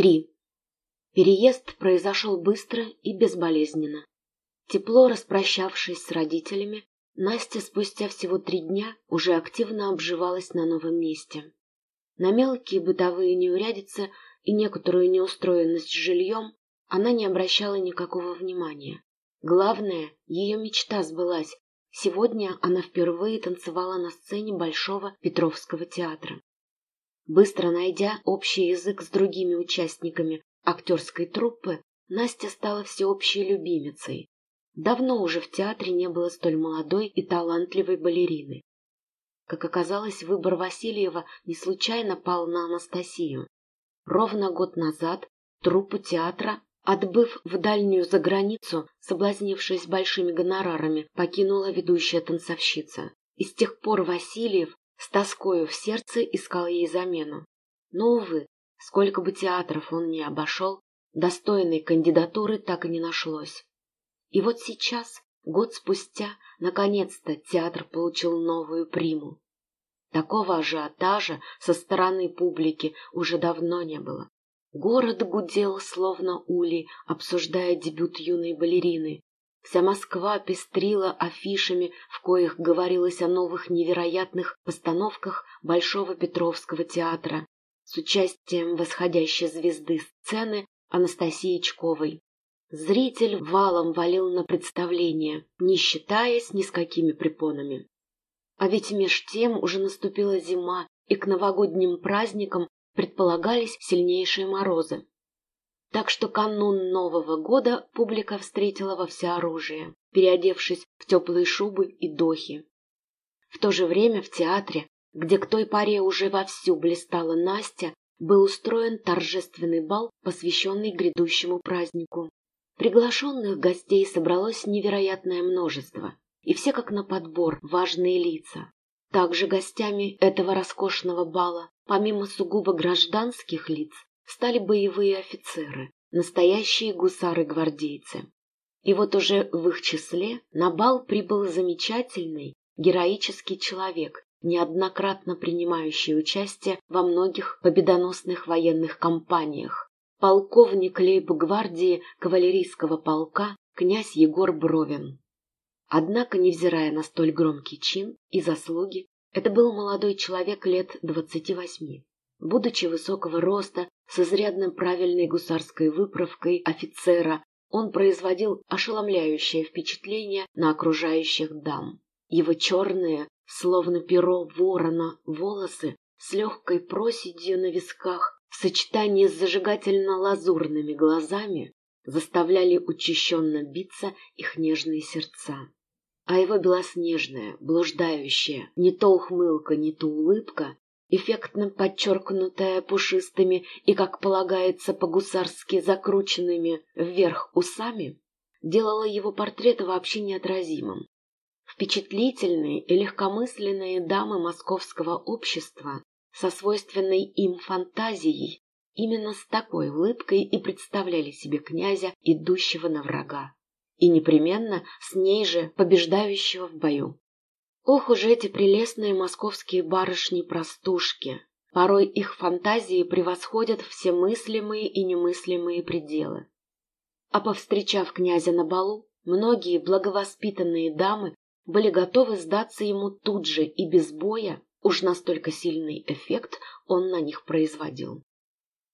Три. Переезд произошел быстро и безболезненно. Тепло распрощавшись с родителями, Настя спустя всего три дня уже активно обживалась на новом месте. На мелкие бытовые неурядицы и некоторую неустроенность с жильем она не обращала никакого внимания. Главное, ее мечта сбылась. Сегодня она впервые танцевала на сцене Большого Петровского театра. Быстро найдя общий язык с другими участниками актерской труппы, Настя стала всеобщей любимицей. Давно уже в театре не было столь молодой и талантливой балерины. Как оказалось, выбор Васильева не случайно пал на Анастасию. Ровно год назад труппу театра, отбыв в дальнюю заграницу, соблазнившись большими гонорарами, покинула ведущая танцовщица. И с тех пор Васильев с тоскою в сердце искал ей замену. Но, увы, сколько бы театров он ни обошел, достойной кандидатуры так и не нашлось. И вот сейчас, год спустя, наконец-то театр получил новую приму. Такого ажиотажа со стороны публики уже давно не было. Город гудел, словно улей, обсуждая дебют юной балерины. Вся Москва пестрила афишами, в коих говорилось о новых невероятных постановках Большого Петровского театра с участием восходящей звезды сцены Анастасии Чковой. Зритель валом валил на представление, не считаясь ни с какими препонами. А ведь меж тем уже наступила зима, и к новогодним праздникам предполагались сильнейшие морозы. Так что канун Нового года публика встретила во всеоружие, переодевшись в теплые шубы и дохи. В то же время в театре, где к той поре уже вовсю блистала Настя, был устроен торжественный бал, посвященный грядущему празднику. Приглашенных гостей собралось невероятное множество, и все как на подбор важные лица. Также гостями этого роскошного бала, помимо сугубо гражданских лиц, стали боевые офицеры, настоящие гусары-гвардейцы. И вот уже в их числе на бал прибыл замечательный, героический человек, неоднократно принимающий участие во многих победоносных военных кампаниях, полковник лейб-гвардии кавалерийского полка князь Егор Бровин. Однако, невзирая на столь громкий чин и заслуги, это был молодой человек лет двадцати восьми. Будучи высокого роста, с изрядно правильной гусарской выправкой офицера, он производил ошеломляющее впечатление на окружающих дам. Его черные, словно перо ворона, волосы с легкой проседью на висках в сочетании с зажигательно-лазурными глазами заставляли учащенно биться их нежные сердца. А его белоснежная, блуждающая, не то ухмылка, не то улыбка, эффектно подчеркнутая пушистыми и, как полагается, по-гусарски закрученными вверх усами, делала его портрет вообще неотразимым. Впечатлительные и легкомысленные дамы московского общества со свойственной им фантазией, именно с такой улыбкой и представляли себе князя, идущего на врага, и непременно с ней же побеждающего в бою. Ох уж эти прелестные московские барышни-простушки! Порой их фантазии превосходят все мыслимые и немыслимые пределы. А повстречав князя на балу, многие благовоспитанные дамы были готовы сдаться ему тут же и без боя, Уж настолько сильный эффект он на них производил.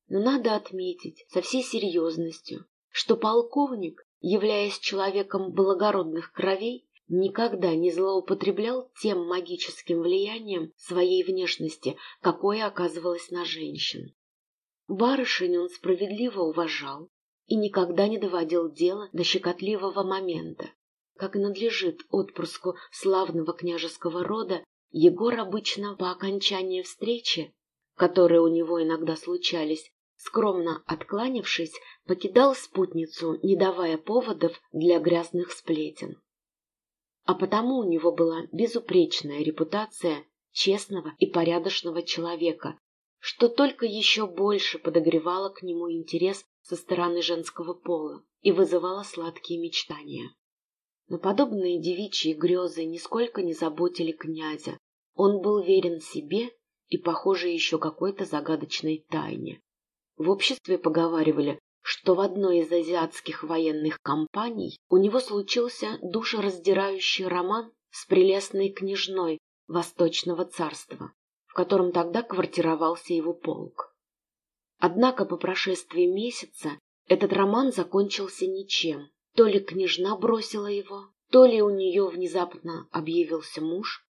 Но надо отметить со всей серьезностью, что полковник, являясь человеком благородных кровей, никогда не злоупотреблял тем магическим влиянием своей внешности, какое оказывалось на женщин. Барышень он справедливо уважал и никогда не доводил дело до щекотливого момента, как надлежит отпрыску славного княжеского рода Егор обычно по окончании встречи, которые у него иногда случались, скромно откланившись, покидал спутницу, не давая поводов для грязных сплетен. А потому у него была безупречная репутация честного и порядочного человека, что только еще больше подогревало к нему интерес со стороны женского пола и вызывало сладкие мечтания. Но подобные девичьи грезы нисколько не заботили князя, он был верен себе и, похоже, еще какой-то загадочной тайне. В обществе поговаривали, что в одной из азиатских военных кампаний у него случился душераздирающий роман с прелестной княжной Восточного царства, в котором тогда квартировался его полк. Однако по прошествии месяца этот роман закончился ничем. То ли княжна бросила его, то ли у нее внезапно объявился муж.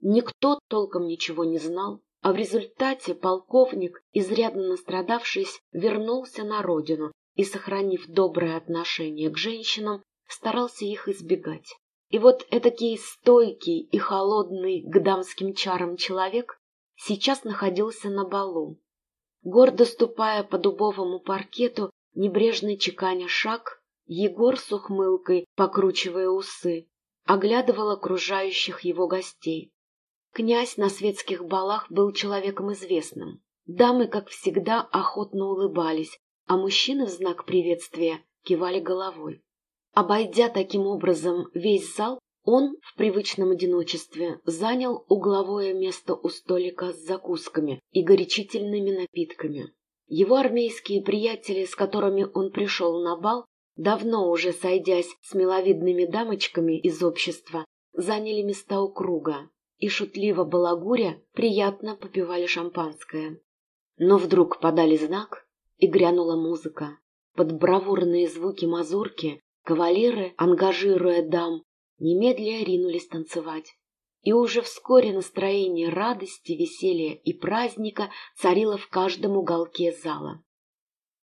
Никто толком ничего не знал, а в результате полковник, изрядно настрадавшись, вернулся на родину и, сохранив доброе отношение к женщинам, старался их избегать. И вот этакий стойкий и холодный к дамским чарам человек сейчас находился на балу. Гордо ступая по дубовому паркету, небрежно чеканя шаг, Егор с ухмылкой, покручивая усы, оглядывал окружающих его гостей. Князь на светских балах был человеком известным. Дамы, как всегда, охотно улыбались, а мужчины в знак приветствия кивали головой. Обойдя таким образом весь зал, он в привычном одиночестве занял угловое место у столика с закусками и горячительными напитками. Его армейские приятели, с которыми он пришел на бал, давно уже сойдясь с миловидными дамочками из общества, заняли места у круга и шутливо балагуря приятно попивали шампанское. Но вдруг подали знак, и грянула музыка. Под бравурные звуки мазурки кавалеры, ангажируя дам, немедля ринулись танцевать. И уже вскоре настроение радости, веселья и праздника царило в каждом уголке зала.